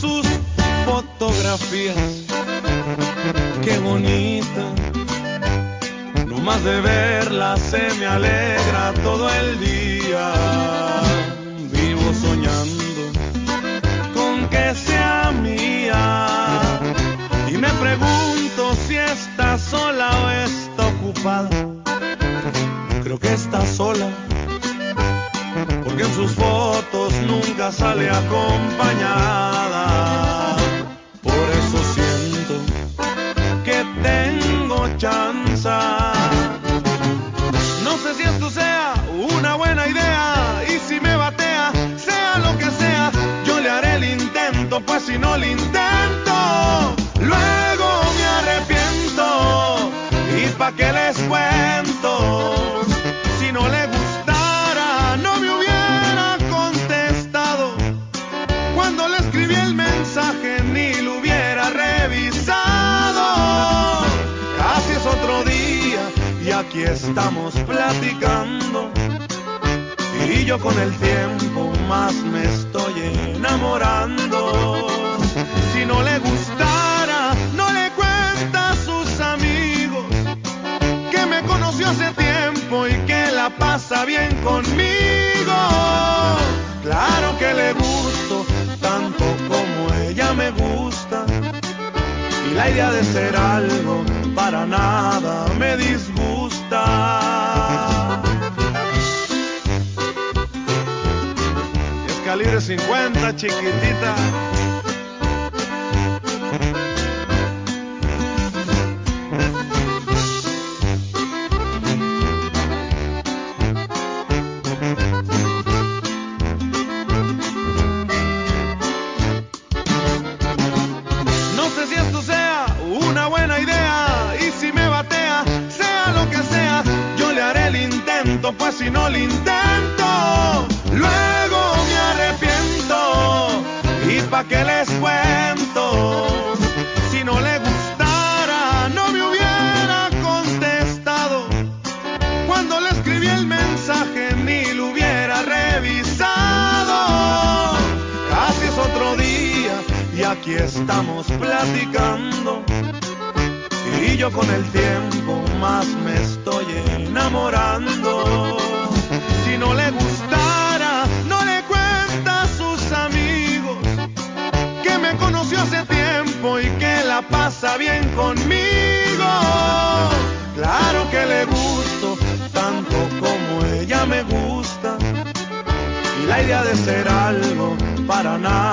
sus fotografías. Qué bonita. No más de verla se me alegra todo el día. Vivo soñando con que sea mía. Y me pregunto si está sola o está ocupada. Creo que está sola porque en sus fotos nunca sale acompañada. Pues si no lo intento, luego me arrepiento. ¿Y pa' qué les cuento? Si no le gustara, no me hubiera contestado. Cuando le escribí el mensaje, ni lo hubiera revisado. Casi es otro día y aquí estamos platicando. Y yo con el tiempo más me estoy enamorando. Hace tiempo y que la pasa bien conmigo. Claro que le gusto tanto como ella me gusta. Y la idea de ser algo para nada me disgusta. Es calibre 50, chiquitita. Si no lo intento, luego me arrepiento. ¿Y pa' qué les cuento? Si no le gustara, no me hubiera contestado. Cuando le escribí el mensaje, ni lo hubiera revisado. Casi es otro día y aquí estamos platicando. Y yo con el tiempo más pasa bien conmigo. Claro que le gusto tanto como ella me gusta. Y la idea de ser algo para nada